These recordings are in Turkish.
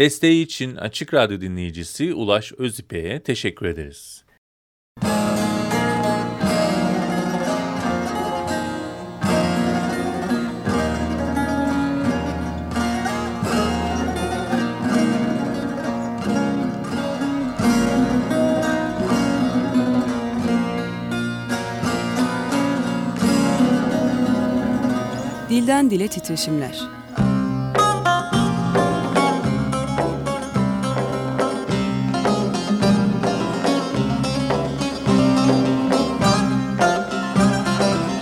Desteği için Açık Radyo dinleyicisi Ulaş Özipek'e teşekkür ederiz. Dilden Dile Titreşimler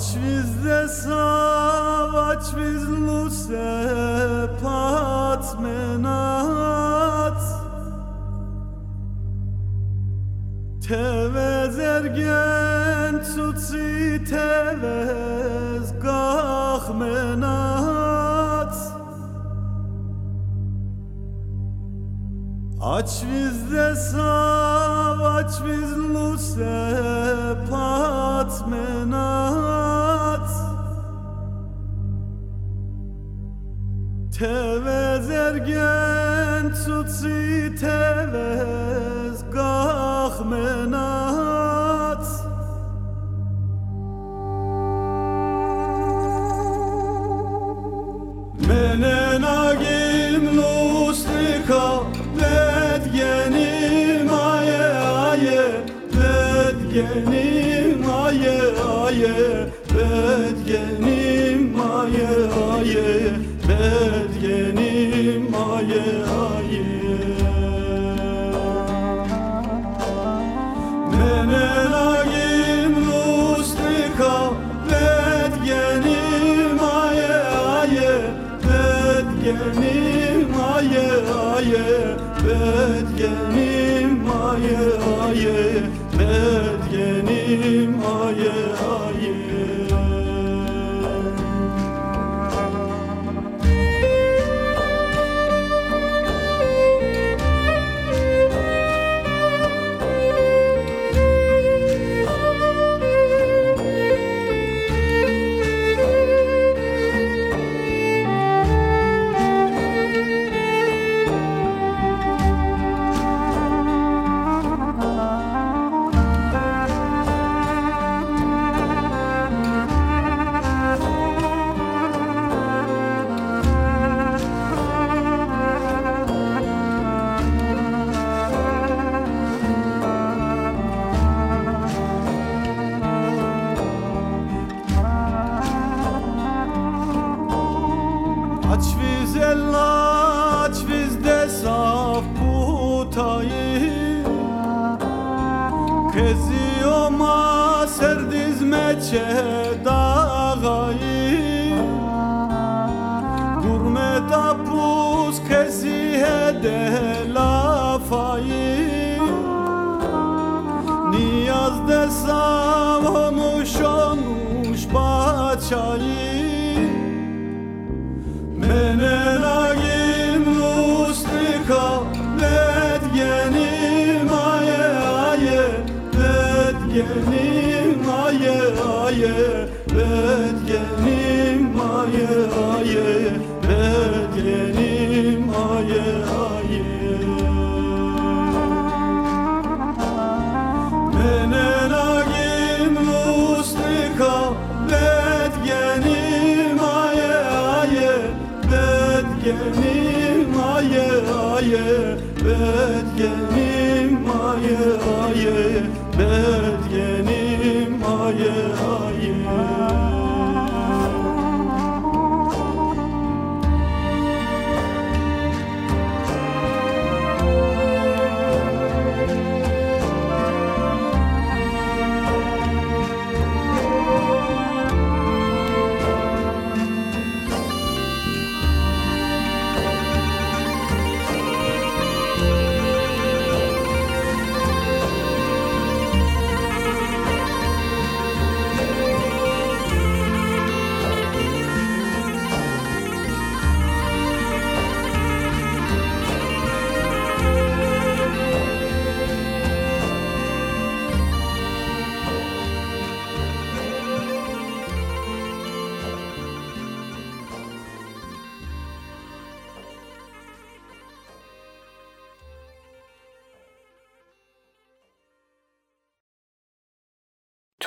Aç bizde sav, aç biz lusepat menat. Tevez ergen tutsi tevez gah menat. Aç bizde sav, aç biz lusepat menat Tevez ergen tutsi tevez gah Bedgenim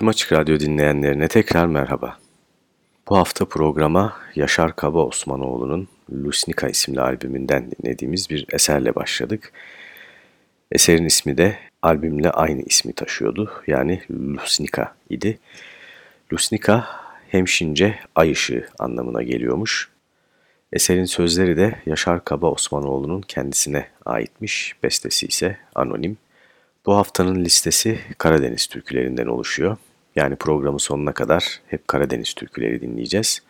Tüm Açık Radyo dinleyenlerine tekrar merhaba. Bu hafta programa Yaşar Kaba Osmanoğlu'nun Lusnika isimli albümünden dinlediğimiz bir eserle başladık. Eserin ismi de albümle aynı ismi taşıyordu. Yani Lusnika idi. Lusnika hemşince ay ışığı anlamına geliyormuş. Eserin sözleri de Yaşar Kaba Osmanoğlu'nun kendisine aitmiş, bestesi ise anonim. Bu haftanın listesi Karadeniz türkülerinden oluşuyor. Yani programın sonuna kadar hep Karadeniz türküleri dinleyeceğiz.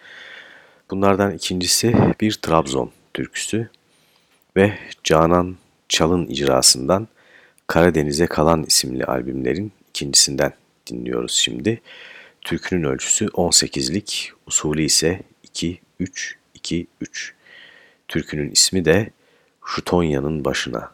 Bunlardan ikincisi bir Trabzon türküsü ve Canan Çalın icrasından Karadeniz'e Kalan isimli albümlerin ikincisinden dinliyoruz şimdi. Türkünün ölçüsü 18'lik, usulü ise 2-3-2-3. Türkünün ismi de Şutonya'nın başına.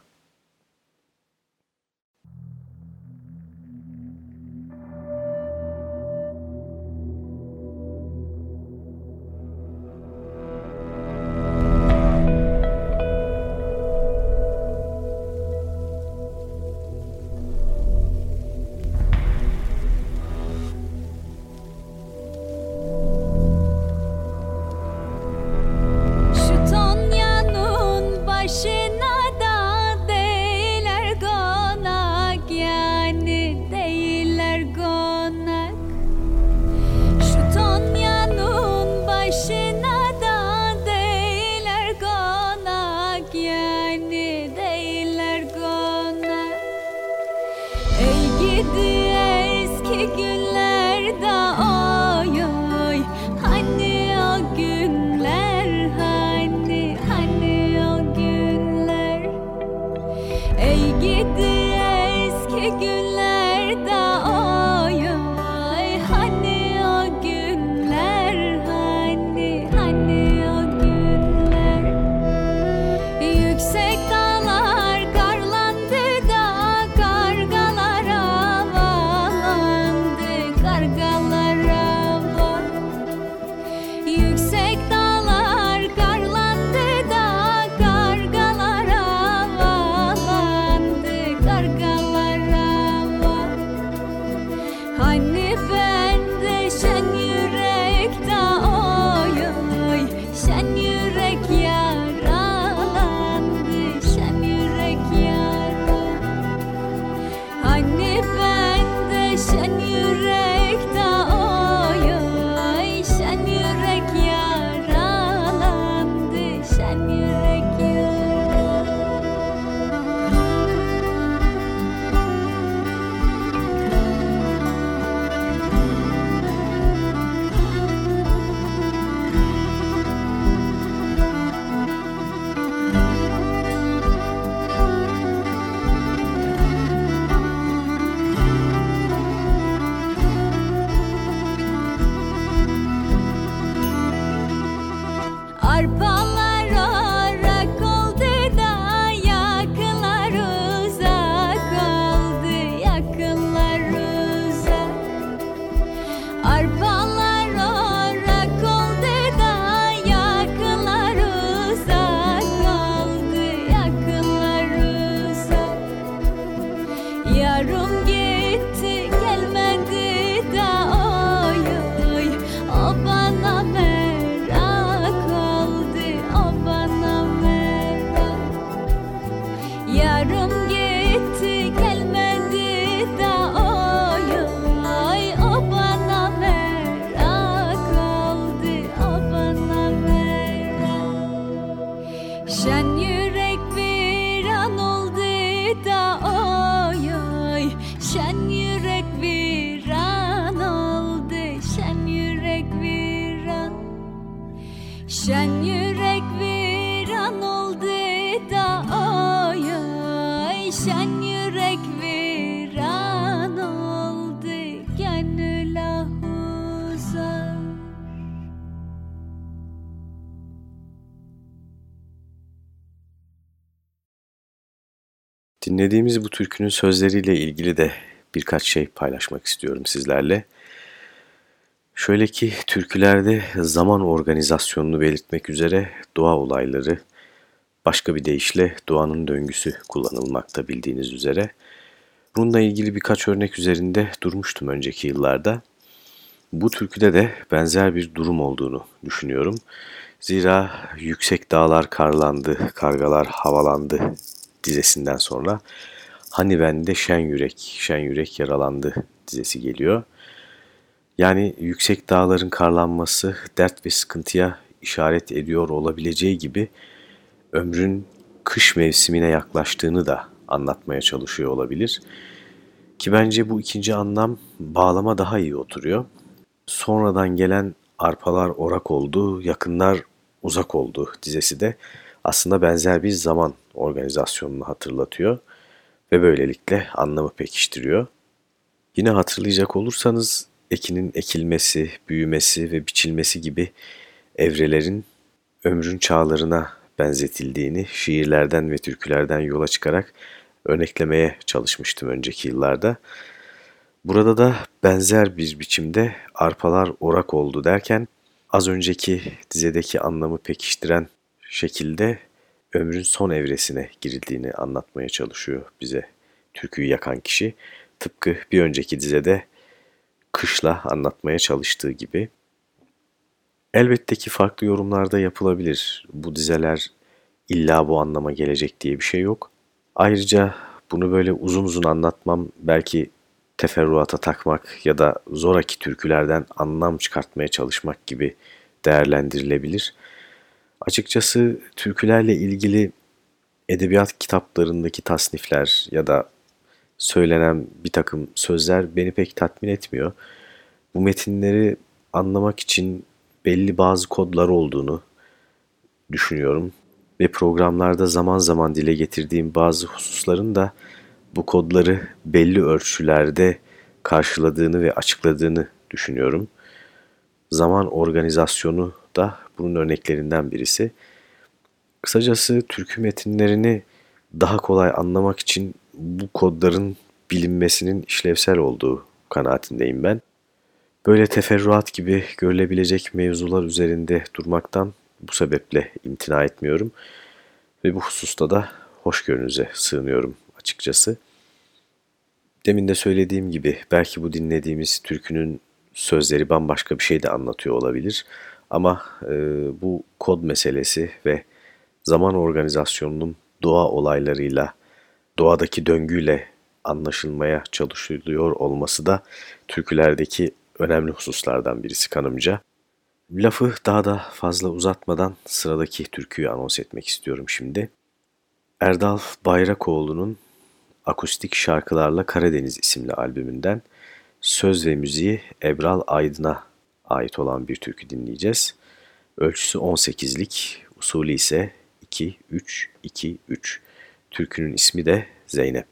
Anne bende şen yürekten Dinlediğimiz bu türkünün sözleriyle ilgili de birkaç şey paylaşmak istiyorum sizlerle. Şöyle ki türkülerde zaman organizasyonunu belirtmek üzere doğa olayları, başka bir deyişle doğanın döngüsü kullanılmakta bildiğiniz üzere. Bununla ilgili birkaç örnek üzerinde durmuştum önceki yıllarda. Bu türküde de benzer bir durum olduğunu düşünüyorum. Zira yüksek dağlar karlandı, kargalar havalandı dizesinden sonra Hani bende şen yürek, şen yürek yaralandı dizesi geliyor. Yani yüksek dağların karlanması dert ve sıkıntıya işaret ediyor olabileceği gibi ömrün kış mevsimine yaklaştığını da anlatmaya çalışıyor olabilir. Ki bence bu ikinci anlam bağlama daha iyi oturuyor. Sonradan gelen arpalar orak oldu, yakınlar uzak oldu dizesi de aslında benzer bir zaman organizasyonunu hatırlatıyor ve böylelikle anlamı pekiştiriyor. Yine hatırlayacak olursanız ekinin ekilmesi, büyümesi ve biçilmesi gibi evrelerin ömrün çağlarına benzetildiğini şiirlerden ve türkülerden yola çıkarak örneklemeye çalışmıştım önceki yıllarda. Burada da benzer bir biçimde arpalar orak oldu derken az önceki dizedeki anlamı pekiştiren şekilde ömrün son evresine girildiğini anlatmaya çalışıyor bize türküyü yakan kişi. Tıpkı bir önceki dizede kışla anlatmaya çalıştığı gibi. Elbette ki farklı yorumlarda yapılabilir. Bu dizeler illa bu anlama gelecek diye bir şey yok. Ayrıca bunu böyle uzun uzun anlatmam belki teferruata takmak ya da zoraki türkülerden anlam çıkartmaya çalışmak gibi değerlendirilebilir. Açıkçası türkülerle ilgili edebiyat kitaplarındaki tasnifler ya da söylenen bir takım sözler beni pek tatmin etmiyor. Bu metinleri anlamak için belli bazı kodlar olduğunu düşünüyorum ve programlarda zaman zaman dile getirdiğim bazı hususların da bu kodları belli ölçülerde karşıladığını ve açıkladığını düşünüyorum. Zaman organizasyonu da bunun örneklerinden birisi. Kısacası türkü metinlerini daha kolay anlamak için bu kodların bilinmesinin işlevsel olduğu kanaatindeyim ben. Böyle teferruat gibi görülebilecek mevzular üzerinde durmaktan bu sebeple imtina etmiyorum ve bu hususta da hoşgörünüze sığınıyorum açıkçası. Demin de söylediğim gibi belki bu dinlediğimiz türkünün sözleri bambaşka bir şey de anlatıyor olabilir. Ama e, bu kod meselesi ve zaman organizasyonunun doğa olaylarıyla, doğadaki döngüyle anlaşılmaya çalışılıyor olması da türkülerdeki önemli hususlardan birisi kanımca. Lafı daha da fazla uzatmadan sıradaki türküyü anons etmek istiyorum şimdi. Erdal Bayrakoğlu'nun Akustik Şarkılarla Karadeniz isimli albümünden söz ve müziği Ebral Aydın'a ait olan bir türkü dinleyeceğiz. Ölçüsü 18'lik, usulü ise 2-3-2-3. Türkünün ismi de Zeynep.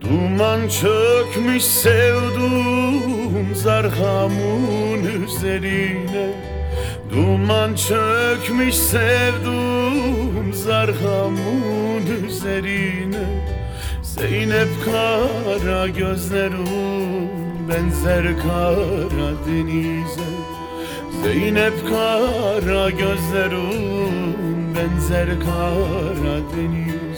Duman çökmüş sevdum zarhamın üzerine Duman çökmüş sevdum zarhamın üzerine. Zeynep kara gözlerim benzer kara denize. Zeynep kara gözlerim benzer kara denize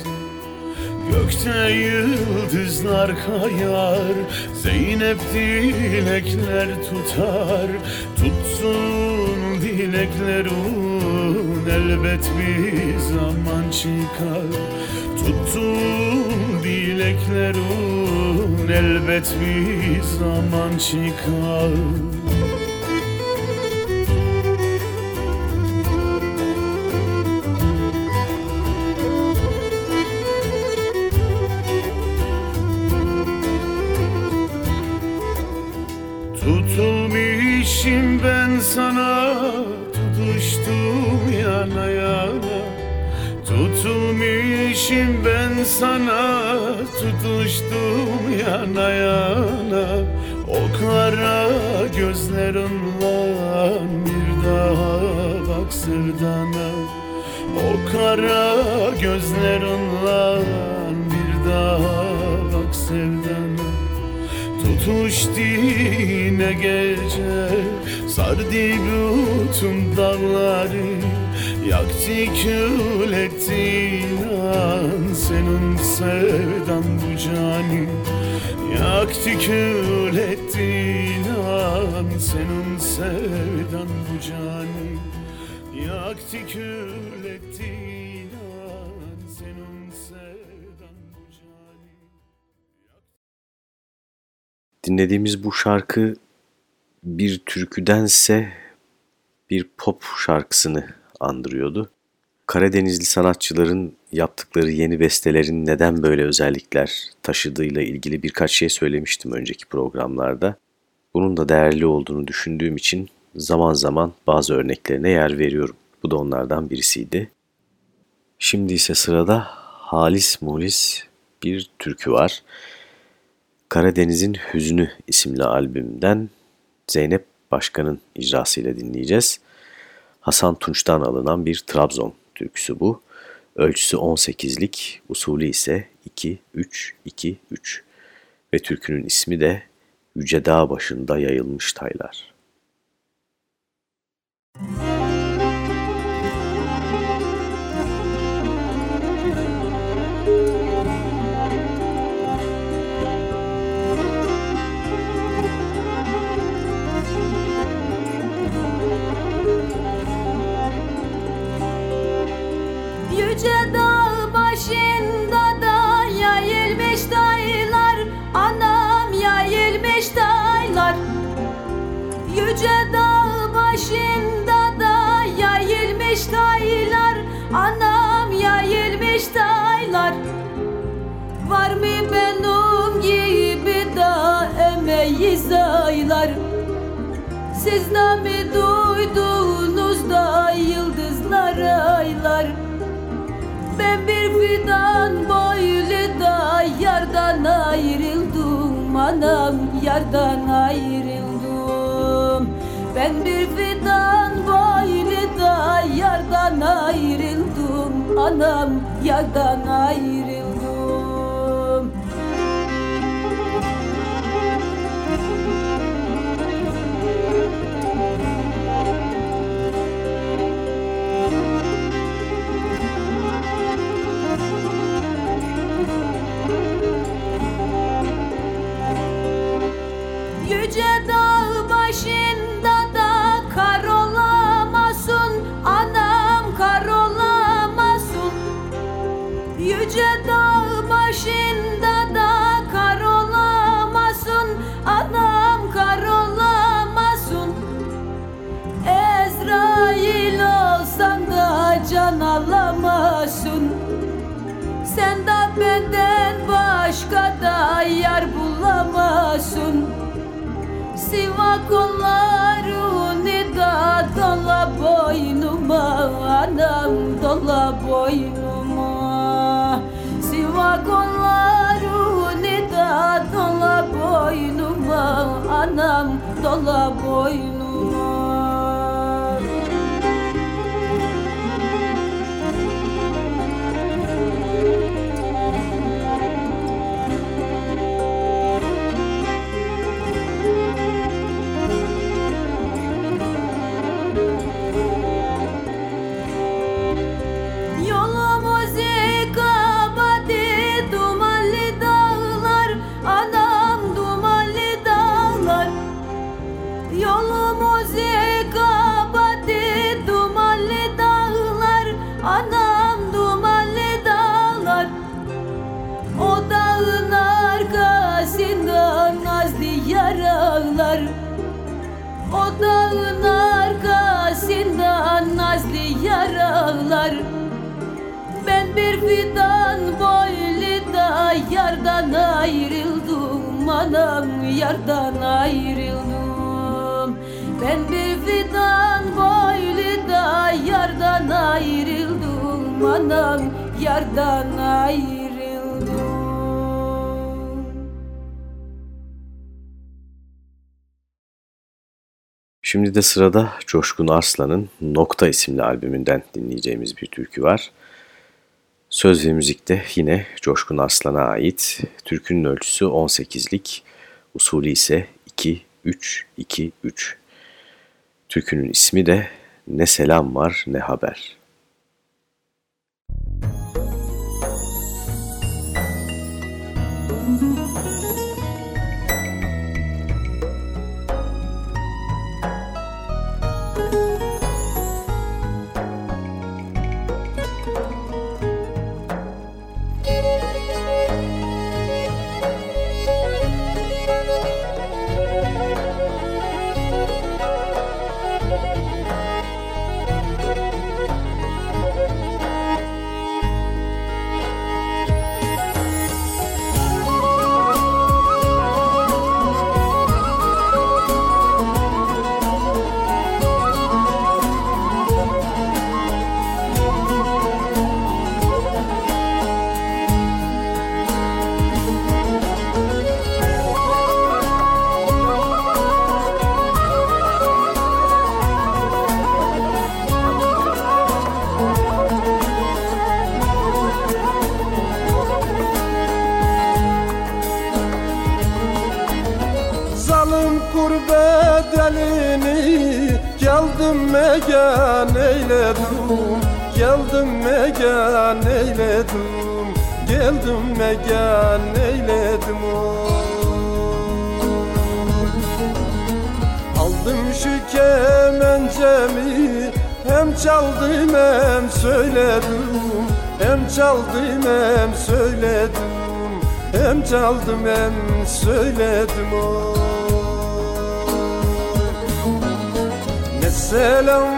Gökte yıldızlar kayar Zeynep dilekler tutar. Tutsun dileklerin elbet bir zaman çıkar. Tuttuğum dileklerin elbet bir zaman çıkar sana Tutuştum yana yana. Tutulmuşum ben sana Tutuştum yana yana. O kara gözlerinle Bir daha bak sevdana O kara gözlerinle Bir daha bak sevdana Tutuştu yine gece Sardı bütün dağları Yaktı kül etti inan Senin sevdan bu cani. Yaktı kül etti inan Senin sevdan bu cani. Yaktı kül etti Senin sevdan bu cani. Dinlediğimiz bu şarkı bir türküdense bir pop şarkısını andırıyordu. Karadenizli sanatçıların yaptıkları yeni bestelerin neden böyle özellikler taşıdığıyla ilgili birkaç şey söylemiştim önceki programlarda. Bunun da değerli olduğunu düşündüğüm için zaman zaman bazı örneklerine yer veriyorum. Bu da onlardan birisiydi. Şimdi ise sırada Halis Mulis bir türkü var. Karadeniz'in Hüznü isimli albümden Zeynep Başkan'ın icrasıyla dinleyeceğiz. Hasan Tunç'tan alınan bir Trabzon türküsü bu. Ölçüsü 18'lik, usulü ise 2-3-2-3 ve türkünün ismi de Yüce Dağ başında yayılmış taylar. Müzik emeyiz aylar Siz de mi duydunuz da yıldızlar aylar. Ben bir fidan boylu da yardan ayrıldım Anam yardan ayrıldım. Ben bir fidan boylu da yardan ayrıldım Anam yardan ayrıldım boynuma. Vagonlarını da dola boynuma. Anam dola boynuma Ben bir fidan boylu da yardan ayrıldım Anam yardan ayrıldım Ben bir fidan boylu da yardan ayrıldım Anam yardan ayrıldım Şimdi de sırada Coşkun Arslan'ın Nokta isimli albümünden dinleyeceğimiz bir türkü var. Söz ve müzikte yine Coşkun Arslan'a ait. Türkünün ölçüsü 18'lik, usulü ise 2-3-2-3. Türkünün ismi de Ne Selam Var Ne Haber.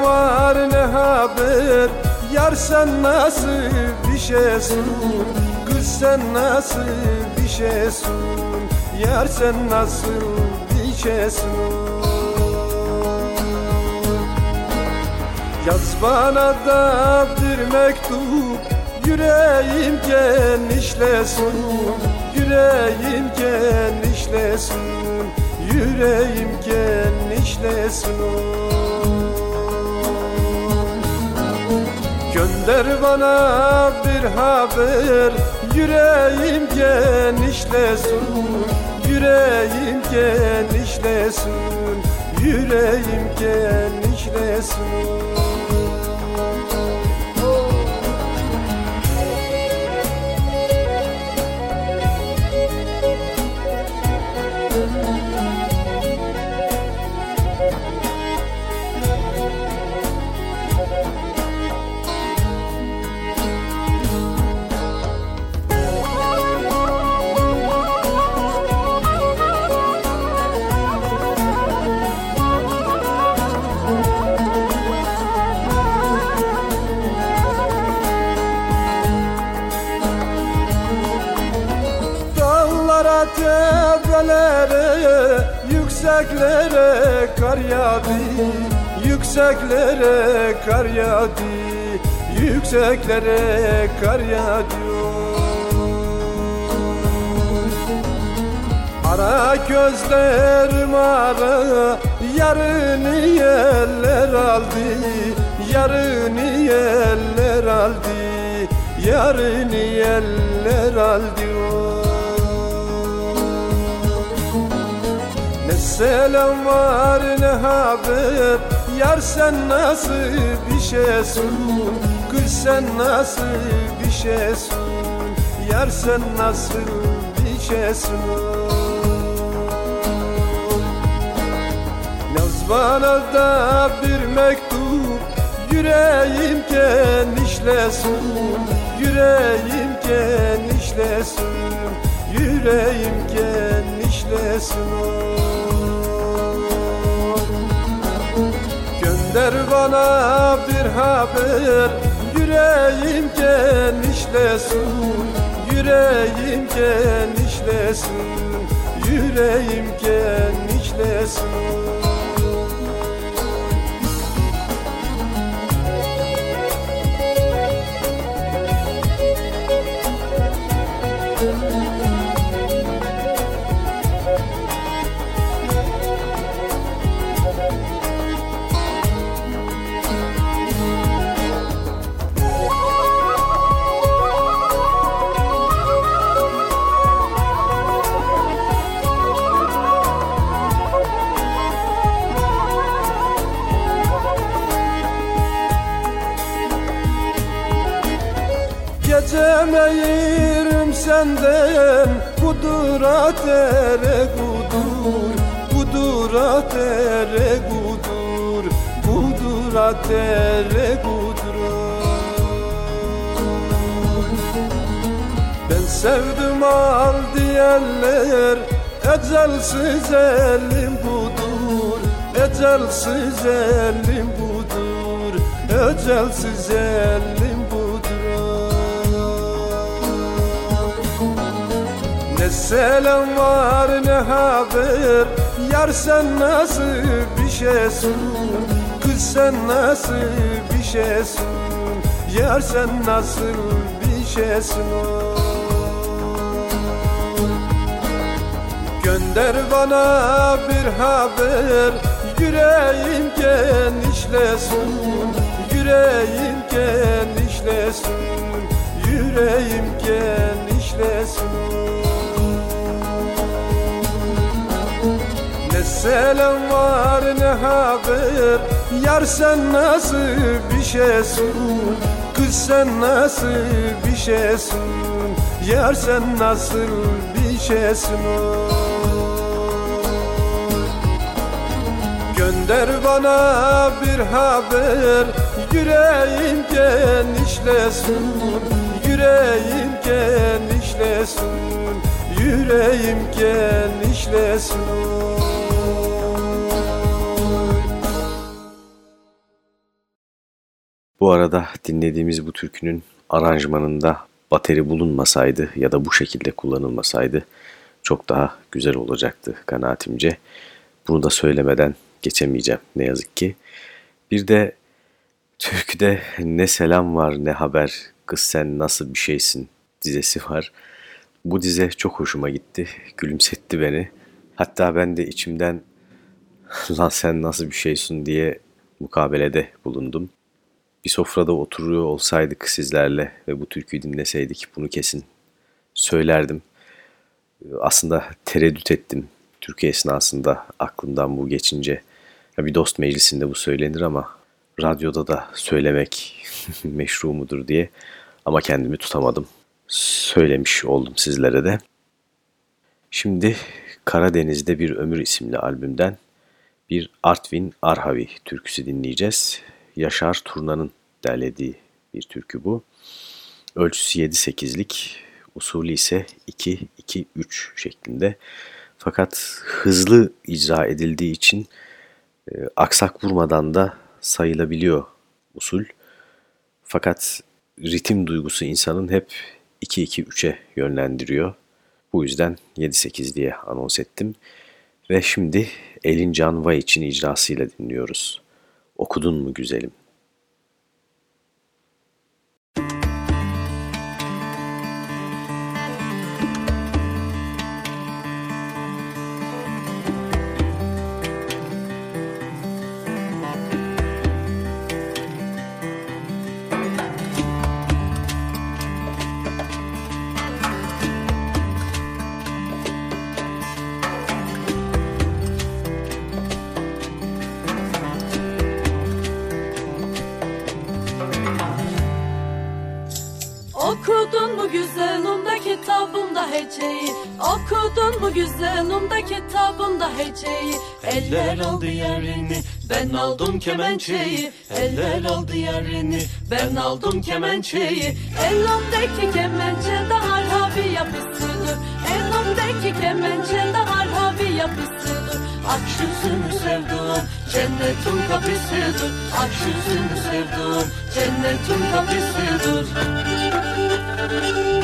Var ne haber? Yar sen nasıl bir şeysin? Kız sen nasıl bir şeysin? Yar sen nasıl bir şeysin? Yaz bana da bir mektup Yüreğim genişlesin. Yüreğim genişlesin Yüreğim genişlesin Gönder bana bir haber Yüreğim genişlesin. Yüreğim genişlesin Yüreğim genişlesin Yükseklere kar yağdı Yükseklere kar yağdı Yükseklere kar yağdı. Ara gözlerim ara Yarını yeller aldı Yarını yeller aldı Yarını yeller aldı selam var ne haber? Yar sen nasıl bir şeysin? Kız sen nasıl bir şeysin? Yar sen nasıl bir şeysin? Yaz bana da bir mektup Yüreğim genişlesin Yüreğim genişlesin Yüreğim genişlesin Gönder bana bir haber Yüreğim genişlesin Yüreğim genişlesin Yüreğim genişlesin Gecemeyirim senden Kudur atere kudur Kudur atere kudur Kudur atere kudur Ben sevdim al diyenler Ecelsiz elim budur Ecelsiz elim budur Ecelsiz elim Ne selam var ne haber? Yar sen nasıl bir şeysin? Kız sen nasıl bir şeysin? Yar sen nasıl bir şeysin? Gönder bana bir haber. Yüreğim genişlesin. Yüreğim genişlesin. Yüreğim genişlesin selam var ne haber? Yar sen nasıl bir şeysin? Kız sen nasıl bir şeysin? Yar sen nasıl bir şeysin? Gönder bana bir haber Yüreğim genişlesin Yüreğim genişlesin Yüreğim genişlesin Bu arada dinlediğimiz bu türkünün aranjmanında bateri bulunmasaydı ya da bu şekilde kullanılmasaydı çok daha güzel olacaktı kanaatimce. Bunu da söylemeden geçemeyeceğim ne yazık ki. Bir de türküde ne selam var ne haber kız sen nasıl bir şeysin dizesi var. Bu dize çok hoşuma gitti. Gülümsetti beni. Hatta ben de içimden lan sen nasıl bir şeysin diye mukabelede bulundum bir sofrada oturuyor olsaydık sizlerle ve bu türküyü dinleseydik bunu kesin söylerdim. Aslında tereddüt ettim Türkiye esnasında aklımdan bu geçince. Bir dost meclisinde bu söylenir ama radyoda da söylemek meşru mudur diye ama kendimi tutamadım. Söylemiş oldum sizlere de. Şimdi Karadeniz'de Bir Ömür isimli albümden bir Artvin Arhavi türküsü dinleyeceğiz. Yaşar Turna'nın derlediği bir türkü bu. Ölçüsü 7-8'lik, usulü ise 2-2-3 şeklinde. Fakat hızlı icra edildiği için e, aksak vurmadan da sayılabiliyor usul. Fakat ritim duygusu insanın hep 2-2-3'e yönlendiriyor. Bu yüzden 7-8 diye anons ettim. Ve şimdi Elin Can Vay için icrasıyla dinliyoruz. Okudun mu güzelim? Heceyi Okudun mu güzelimde kitabımda heceyi Eller aldı yerini ben aldım kemençeyi. Eller aldı yerini ben aldım kemençeyi. Elimdeki kemençe de harhabi yapısıdır. Elimdeki kemençe de harhabi yapısıdır. Aç yüzünü sevduğum cennetin kapısıdır. Aç yüzünü sevduğum cennetin kapısıdır Thank you.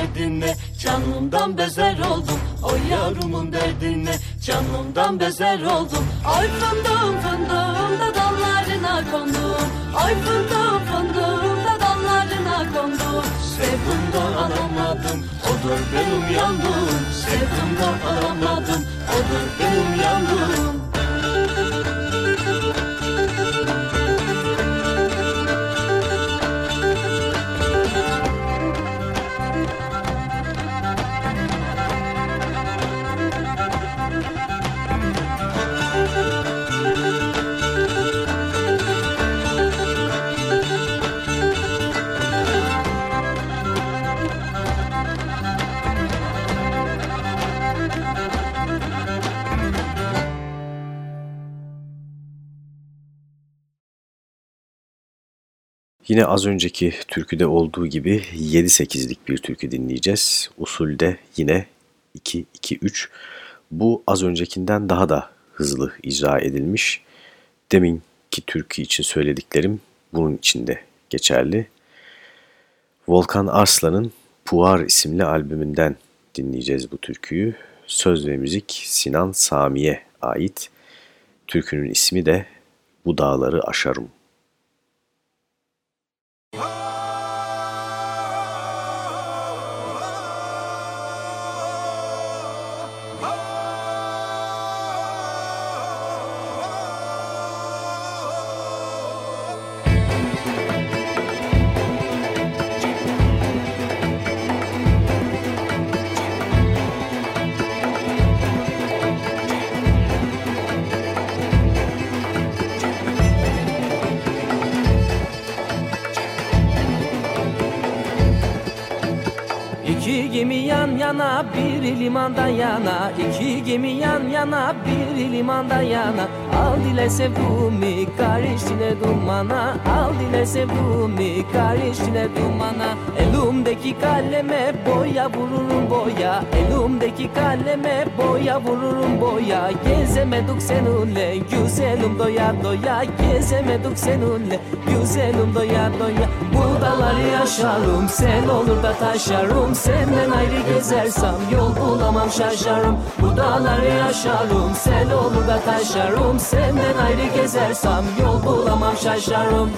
Derdine canımdan bezer oldum. O yarumun derdine canımdan bezer oldum. Ay fındığım fındığım da dallarına kondum. Ay fındığım fındığım da dallarına kondum. Sevdim de alamadım odur benim yandım Sevdim de alamadım odur benim yandım Yine az önceki türküde olduğu gibi 7-8'lik bir türkü dinleyeceğiz. Usulde yine 2-2-3. Bu az öncekinden daha da hızlı icra edilmiş. Deminki türkü için söylediklerim bunun için de geçerli. Volkan Arslan'ın Puar isimli albümünden dinleyeceğiz bu türküyü. Söz ve müzik Sinan Sami'ye ait. Türkünün ismi de Bu Dağları Aşarım. İki yana bir limandan yana İki gemi yan yana bir limandan yana. Al dile sevduğumu karıştine dumana. Al dile sevduğumu karıştine dumana. Elimdeki kaleme boya vururum boya. Elimdeki kaleme boya vururum boya. Gezemedik seninle güzelim doya doya. Gezemedik seninle güzelim doya doya. Bu dağları yaşarım sen olur da taşarım. Senden ayrı gezersem yol bulamam şaşarım. Bu dağları yaşarım sen olur da taşarım. Senden ayrı gezersem yol bulamam şaşarım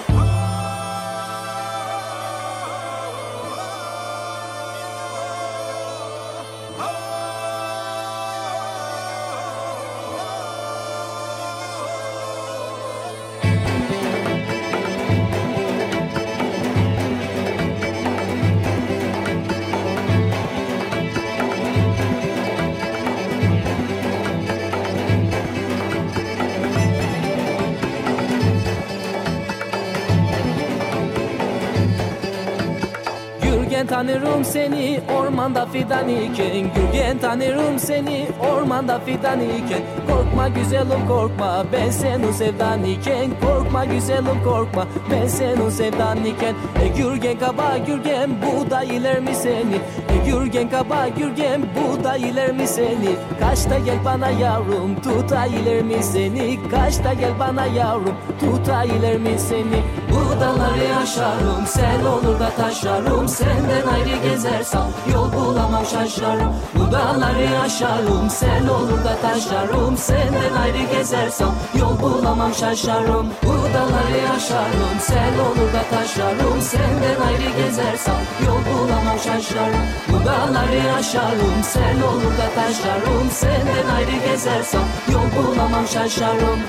seni ormanda fidan iken. Gürgen tanırım seni ormanda fidan iken. Korkma güzelim korkma ben senin sevdan iken. Korkma güzelim korkma ben senin sevdan iken. E Gürgen kaba Gürgen bu da iler mi seni? E Gürgen kaba Gürgen bu da iler mi seni? Kaçta gel bana yavrum tuta iler mi seni? Kaçta gel bana yavrum tuta iler mi seni Bu dağları yaşarım sen olur da taşarım sen senden ayrı gezersem Yol bulamam şaşarım Bu dağları aşarım Sel olur da taşarım Senden ayrı gezersem Yol bulamam şaşarım Bu dağları aşarım Sel olur da taşarım Senden ayrı gezersem Yol bulamam şaşarım Bu dağları aşarım Sel olur da taşarım Senden ayrı gezersem Yol bulamam şaşarım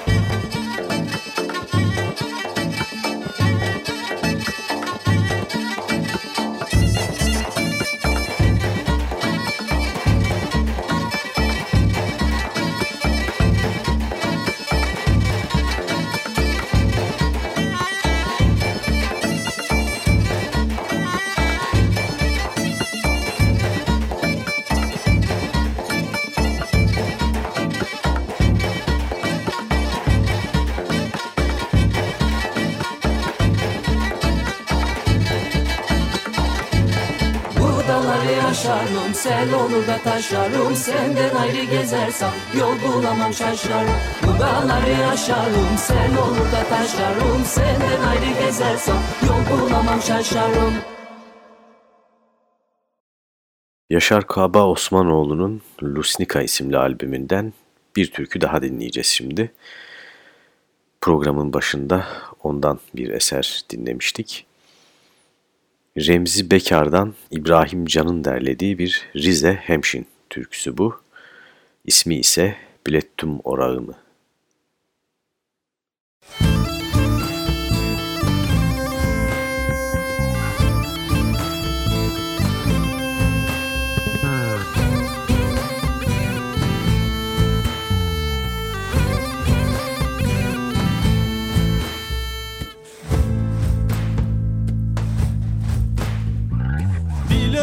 Sel olur da taşarım Senden ayrı gezersem Yol bulamam şaşarım Bu dağları aşarım Sel olur da taşarım Senden ayrı gezersem Yol bulamam şaşarım Yaşar Kaba Osmanoğlu'nun Lusnika isimli albümünden bir türkü daha dinleyeceğiz şimdi. Programın başında ondan bir eser dinlemiştik. Remzi Bekar'dan İbrahim Can'ın derlediği bir Rize Hemşin türküsü bu. İsmi ise Bilettum Orağımı.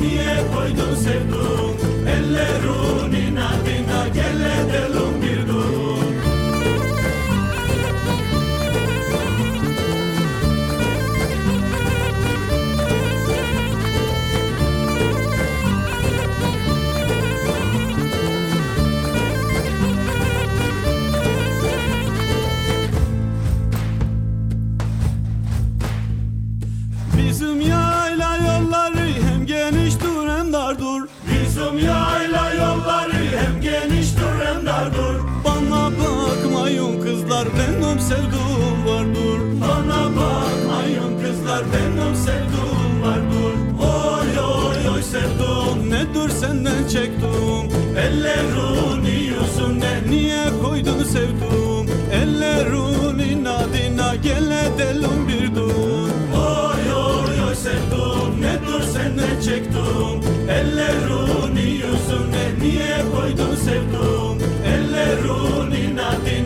niye koydun çektim Ellerin yüzünden niye koydun sevduğum Ellerin inadına gel edelim bir dur Oy oy oy sevdum nedir senden çektim Ellerin yüzüne niye koydun sevdum? Ellerin inadına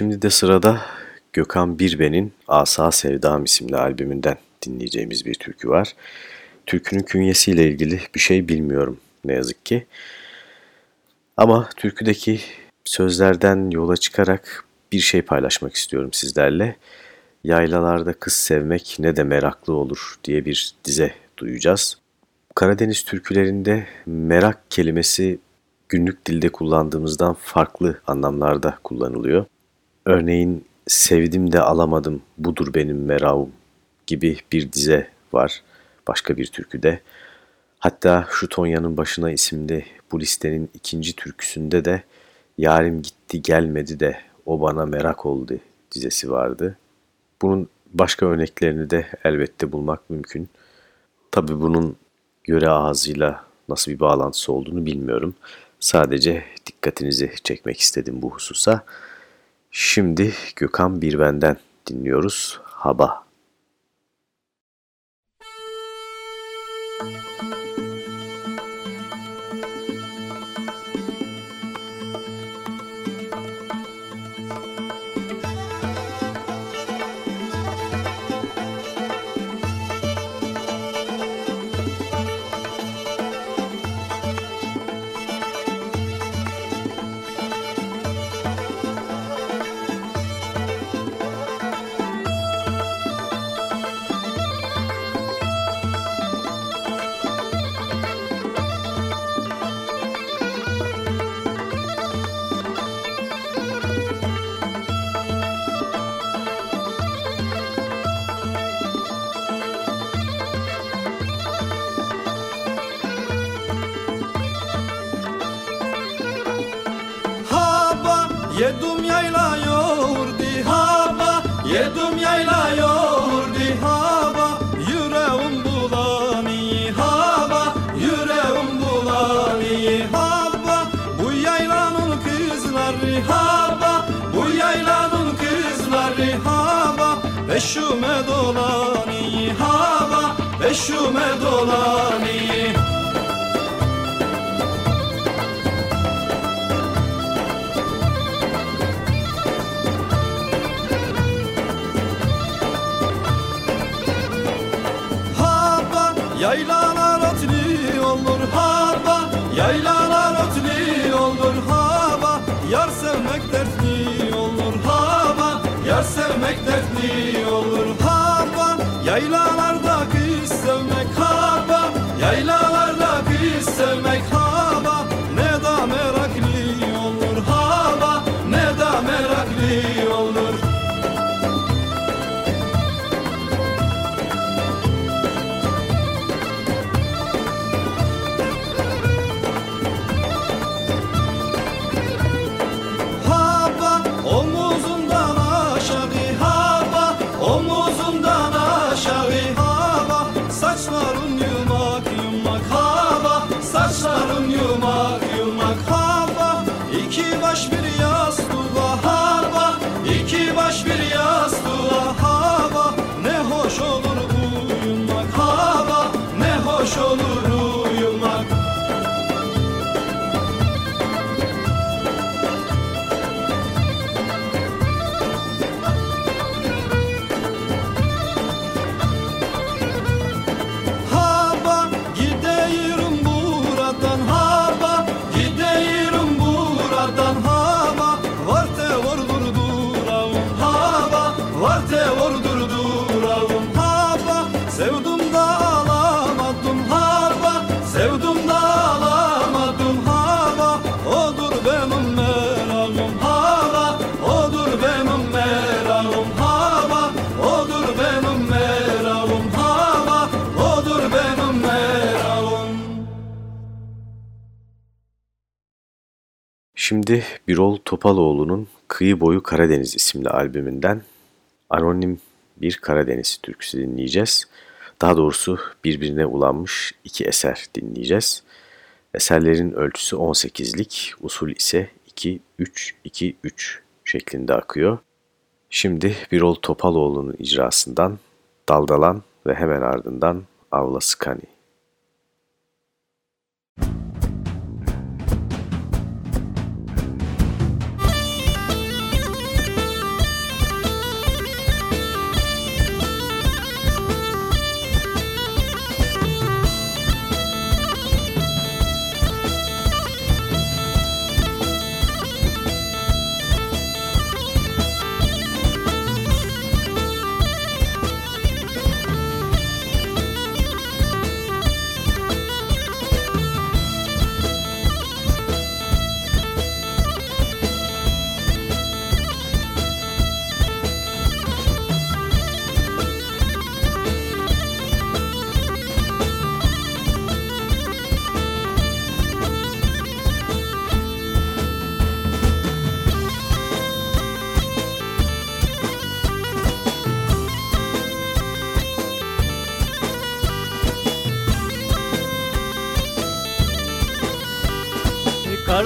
Şimdi de sırada Gökhan Birben'in Asa Sevdam isimli albümünden dinleyeceğimiz bir türkü var. Türkünün künyesiyle ilgili bir şey bilmiyorum ne yazık ki. Ama türküdeki sözlerden yola çıkarak bir şey paylaşmak istiyorum sizlerle. Yaylalarda kız sevmek ne de meraklı olur diye bir dize duyacağız. Karadeniz türkülerinde merak kelimesi günlük dilde kullandığımızdan farklı anlamlarda kullanılıyor. Örneğin sevdim de alamadım budur benim meravum gibi bir dize var başka bir türküde. Hatta şu Tonya'nın başına isimli bu listenin ikinci türküsünde de Yarim gitti gelmedi de o bana merak oldu dizesi vardı. Bunun başka örneklerini de elbette bulmak mümkün. Tabi bunun göre ağzıyla nasıl bir bağlantısı olduğunu bilmiyorum. Sadece dikkatinizi çekmek istedim bu hususa. Şimdi Gökhan Birven'den dinliyoruz. Haba. Beşume dolani hava Beşume dolani dertli olur hava. Yaylalarda kız sevmek hava. Yaylalarda kız sevmek hava Şimdi Birol Topaloğlu'nun Kıyı Boyu Karadeniz isimli albümünden anonim bir Karadeniz türküsü dinleyeceğiz. Daha doğrusu birbirine ulanmış iki eser dinleyeceğiz. Eserlerin ölçüsü 18'lik, usul ise 2-3-2-3 şeklinde akıyor. Şimdi Birol Topaloğlu'nun icrasından Daldalan ve hemen ardından Avla Skani.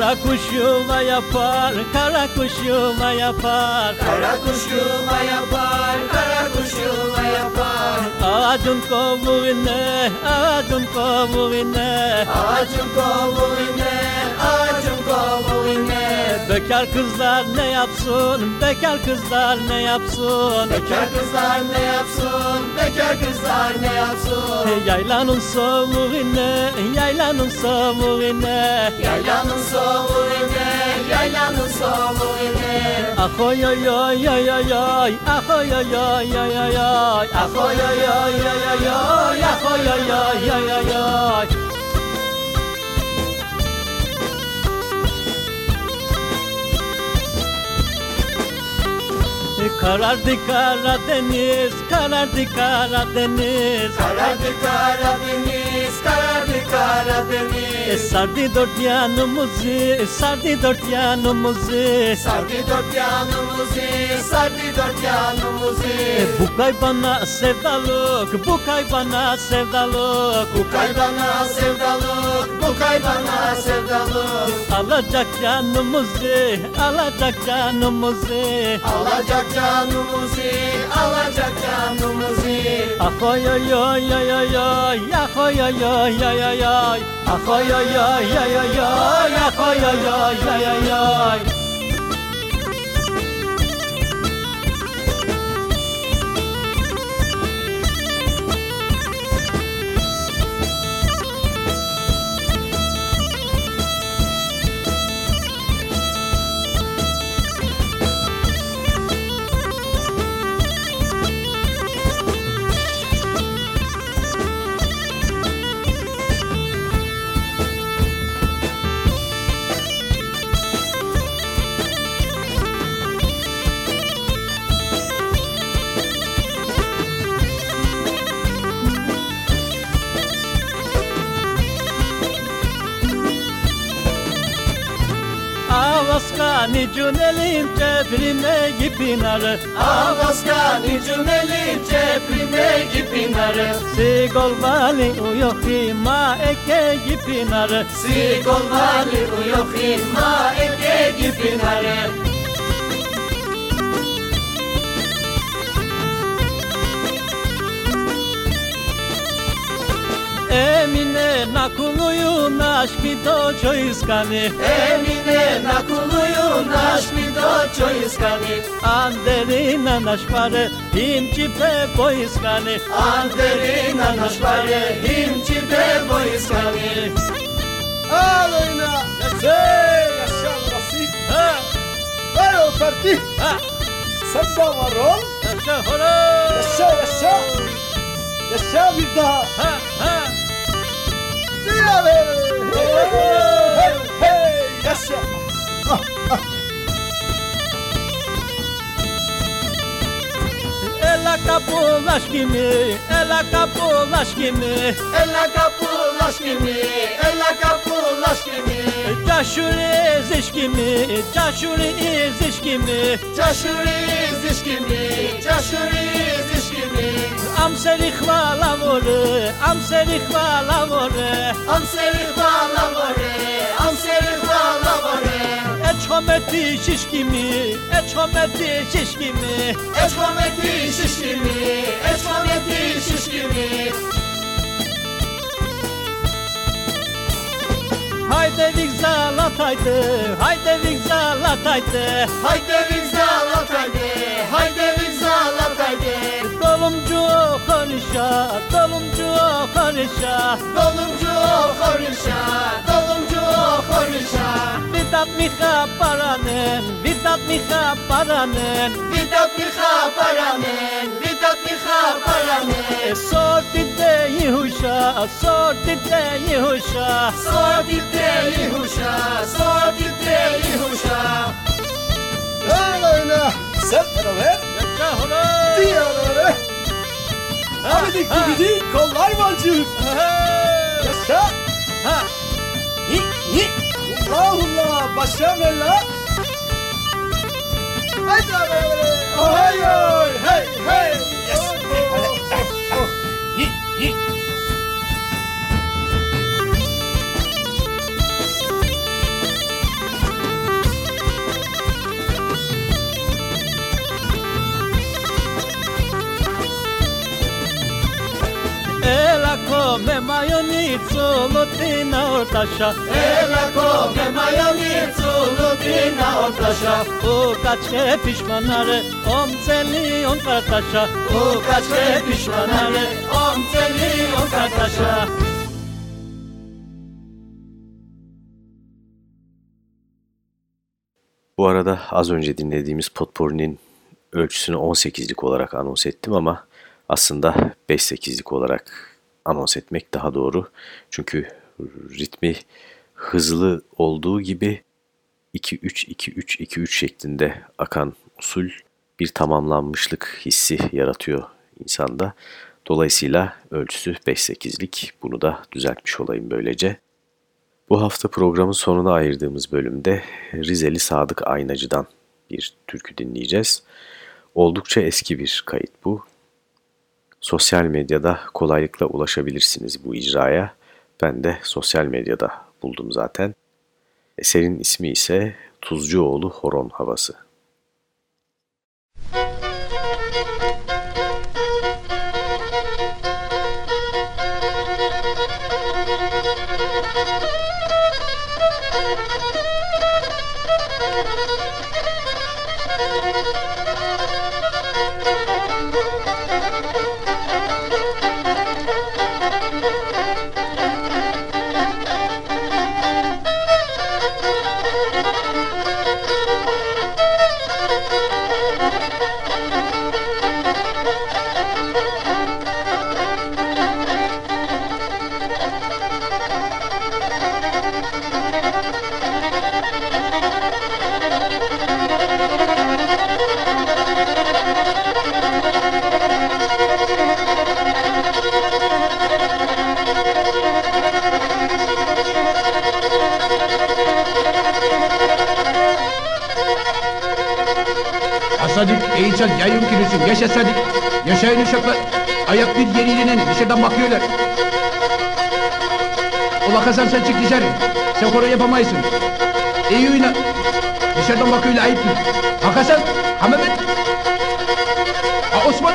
Kara kuş yuva yapar, kara kuş yuva yapar. Kara kuş yuva yapar, kara kuş yuva yapar. Ağacın kovuğuna, ağacın kovuğuna Ağacın kovuğuna, ağacın kovuğuna Bekar kızlar ne yapsın, bekar kızlar ne yapsın Bekar kızlar ne yapsın, bekar kızlar ne yapsın Yaylanın soğuğuna, yaylanın soğuğuna Yaylanın soğuğuna, yaylanın soğuğuna Ah oy oy oy oy oy oy Ah oy oy oy oy oy oy Ah oy oy oy oy oy oy Ah oy oy oy oy oy oy Karardı Karadeniz, karardı Karadeniz. Karardı Karadeniz, karardı E, Karadeniz. Sardı dört yanımızı, sardı dört yanımızı. Sardı dört yanımızı, sardı dört yanımızı. E, Bu kay bana sevdalık, bu kay bana sevdalık Bu kay bana sevdalık, bu kay bana sevdalık Alacak canımızı, alacak canımızı. Alacak canımızı, alacak canımızı Ah oy oy oy oy oy oy Ah oy oy oy oy oy oy Ah oy oy oy oy oy oy Ah oy oy oy oy oy oy gipinarı Avaskani cümeli ceprime gipinarı. Sigol vali uyoki ma eke gipinarı. Sigol vali uyokin ma eke gipinarı Emine nakuluyu naşki doço iskani Emine nakuluyu naš mi doćo iskani Anderina našpare himči pe boiskani Anderina naš pare himči bebo iskani Aloyna! Yaşa! Yaşa burası! Ha Ver o parti! ha Sen de var ol! yaşa horo Yaşa yaşa! Yaşa bir daha! Ha ha Ela kapulaş kimi Ela kapulaş kimi Ela kapulaş kimi Ela kapulaş kimi Caşuri ziş kimi Caşuri ziş kimi Çaşuri ziş kimi Çaşuri ziş Hvala vore Amseri hvala vore Amseri hvala vore Amseri hvala vore Eçhometi şiş kimi Eçhometi şiş kimi Eçkometi şiş kimi Eçkometi şiş kimi Haydi vigzalat haydi Haydi vigzalat haydi Haydi vigzalat haydi Haydi vigzalat haydi Dolumcu konuşa Dolumcu konuşa Dolumcu konuşa Dolumcu konuşa Vidat miha paranın Vidat miha paranın Vidat miha paranın Vidat miha paranın Sorti de yihuşa Sorti de yihuşa. Sorti de yihuşa Sorti de yihuşa Aloyna! Sen beraber! Yaşa holo Diya be! Abidik gibidi kollar balcık! Yaşa! Ha Hi hi! Allahullah! Başa ver la! Haydi be! Hay hay! Hey hey! Yes! Hi hi! Come maionitsu lutina ortaşa Ela come maionitsu lutina ortaşa U kaçke pişmanare omzeli on kartaşa U kaçke pişmanare omzeli on kartaşa Bu arada az önce dinlediğimiz Potpourri'nin ölçüsünü 18'lik olarak anons ettim ama aslında 5-8'lik olarak anons etmek daha doğru. Çünkü ritmi hızlı olduğu gibi 2-3-2-3-2-3 şeklinde akan usul bir tamamlanmışlık hissi yaratıyor insanda. Dolayısıyla ölçüsü 5-8'lik bunu da düzeltmiş olayım böylece. Bu hafta programın sonuna ayırdığımız bölümde Rizeli Sadık Aynacı'dan bir türkü dinleyeceğiz. Oldukça eski bir kayıt bu. Sosyal medyada kolaylıkla ulaşabilirsiniz bu icraya. Ben de sosyal medyada buldum zaten. Eserin ismi ise Tuzcuoğlu Horon Havası. Yaşa Sadık. Yaşayın uşaklar. Ayak bir yerine dışarıdan bakıyorlar. Ola Hasan sen çık dışarı. Sen koro yapamayısın. İyi oyna. Dışarıdan bakıyorlar ayıptır. Ha Hasan, ha Mehmet. Ha Osman.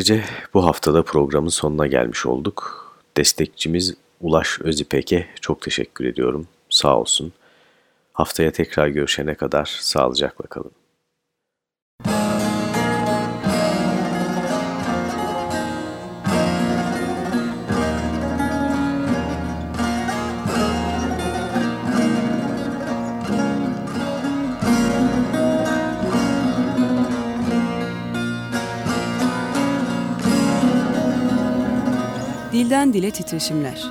Böylece bu haftada programın sonuna gelmiş olduk. Destekçimiz Ulaş Özipek'e çok teşekkür ediyorum. Sağ olsun. Haftaya tekrar görüşene kadar sağlıcakla kalın. Dilden dile titreşimler.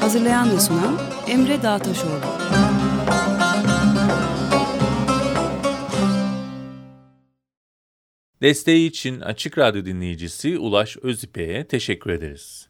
Hazırlayan ve sunan Emre Dağtaşoğlu. Desteği için Açık Radyo dinleyicisi Ulaş Özipek'e teşekkür ederiz.